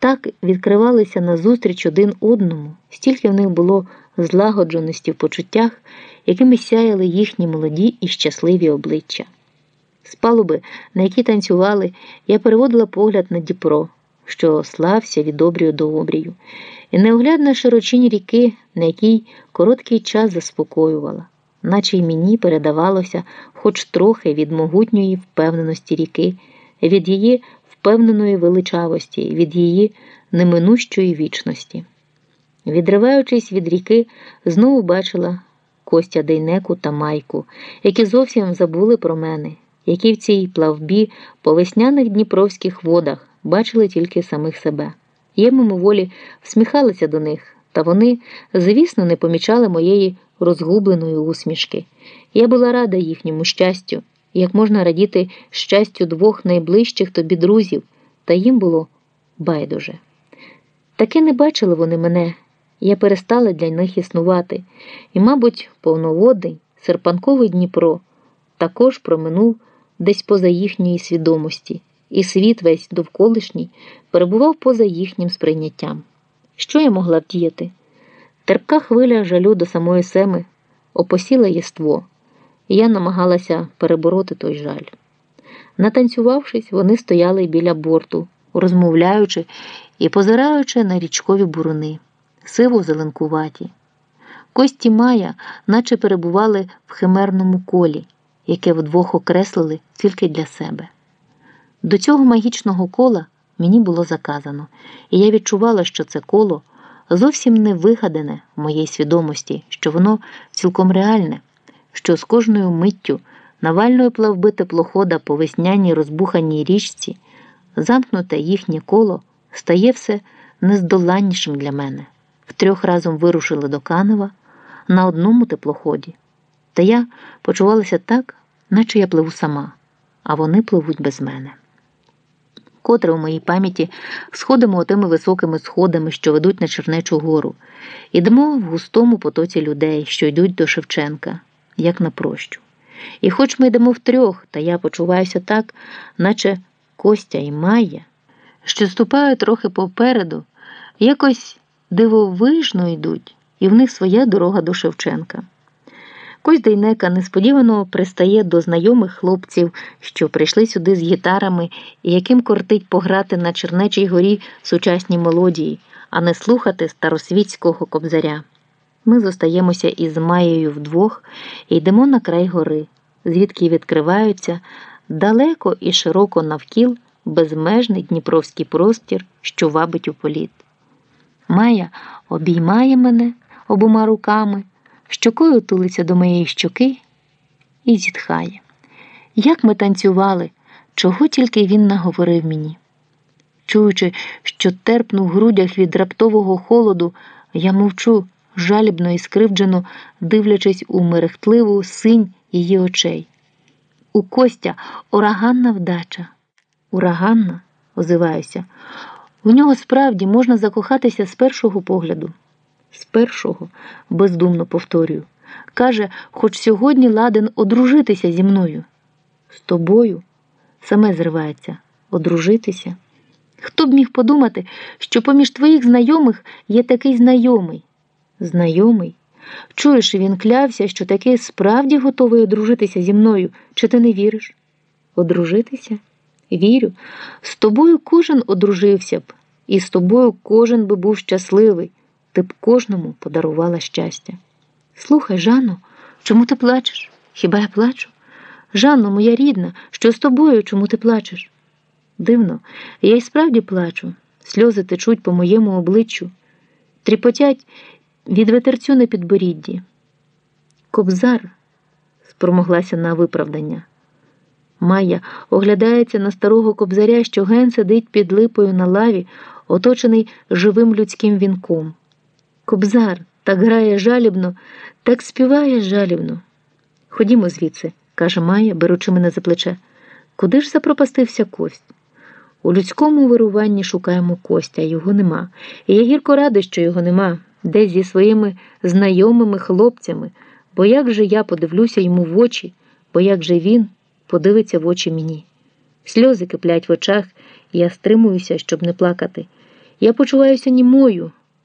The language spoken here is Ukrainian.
так відкривалися назустріч один одному, стільки в них було злагодженості в почуттях, якими сяяли їхні молоді і щасливі обличчя. З палуби, на якій танцювали, я переводила погляд на Дніпро, що слався від обрію до обрію, і неоглядна широчінь ріки, на якій короткий час заспокоювала, наче й мені передавалося хоч трохи від могутньої впевненості ріки, від її впевненої величавості, від її неминущої вічності. Відриваючись від ріки, знову бачила Костя Дейнеку та Майку, які зовсім забули про мене, які в цій плавбі по весняних дніпровських водах бачили тільки самих себе. Я мимоволі всміхалася до них, та вони, звісно, не помічали моєї розгубленої усмішки. Я була рада їхньому щастю, як можна радіти щастю двох найближчих тобі друзів, та їм було байдуже. Таки не бачили вони мене, я перестала для них існувати, і, мабуть, повноводний, серпанковий Дніпро також проминув десь поза їхньої свідомості, і світ весь довколишній перебував поза їхнім сприйняттям. Що я могла вдіяти? Терпка хвиля жалю до самої семи опосіла єство, я намагалася перебороти той жаль. Натанцювавшись, вони стояли біля борту, розмовляючи і позираючи на річкові буруни, сиво зеленкуваті. Кості Мая, наче перебували в химерному колі, яке вдвох окреслили тільки для себе. До цього магічного кола мені було заказано, і я відчувала, що це коло зовсім не вигадане в моїй свідомості, що воно цілком реальне, що з кожною миттю навальної плавби теплохода по весняній розбуханій річці, замкнуте їхнє коло стає все нездоланнішим для мене. Втрьох разом вирушили до Канева на одному теплоході. Та я почувалася так, наче я пливу сама, а вони пливуть без мене. Котре у моїй пам'яті сходимо отими високими сходами, що ведуть на Чернечу гору, ідемо в густому потоці людей, що йдуть до Шевченка, як на прощу. І хоч ми йдемо втрьох, та я почуваюся так, наче Костя і Майя, що ступають трохи попереду, якось дивовижно йдуть, і в них своя дорога до Шевченка. Кость Дейнека несподівано пристає до знайомих хлопців, що прийшли сюди з гітарами і яким кортить пограти на Чернечій горі сучасні мелодії, а не слухати старосвітського кобзаря. Ми зостаємося із Маєю вдвох і йдемо на край гори, звідки відкриваються далеко і широко навкіл безмежний дніпровський простір, що вабить у політ. Майя обіймає мене обома руками щокою тулиться до моєї щоки і зітхає. Як ми танцювали, чого тільки він наговорив мені. Чуючи, що терпну в грудях від раптового холоду, я мовчу, жалібно і скривджено, дивлячись у мерехтливу синь її очей. У Костя ураганна вдача. Ураганна, озиваюся. У нього справді можна закохатися з першого погляду. З першого, бездумно повторюю, каже, хоч сьогодні ладен одружитися зі мною. З тобою саме зривається одружитися. Хто б міг подумати, що поміж твоїх знайомих є такий знайомий? Знайомий? Чуєш, він клявся, що таки справді готовий одружитися зі мною, чи ти не віриш? Одружитися? Вірю, з тобою кожен одружився б, і з тобою кожен би був щасливий ти б кожному подарувала щастя. Слухай, Жанно, чому ти плачеш? Хіба я плачу? Жанно, моя рідна, що з тобою, чому ти плачеш? Дивно, я й справді плачу, сльози течуть по моєму обличчю, тріпотять від ветерцю на підборідді. Кобзар спромоглася на виправдання. Майя оглядається на старого кобзаря, що ген сидить під липою на лаві, оточений живим людським вінком. Кобзар так грає жалібно, так співає жалібно. Ходімо звідси, каже Майя, беручи мене за плече. Куди ж запропастився кость? У людському вируванні шукаємо костя, його нема. І я гірко радий, що його нема, десь зі своїми знайомими хлопцями, бо як же я подивлюся йому в очі, бо як же він подивиться в очі мені. Сльози киплять в очах, і я стримуюся, щоб не плакати. Я почуваюся німою,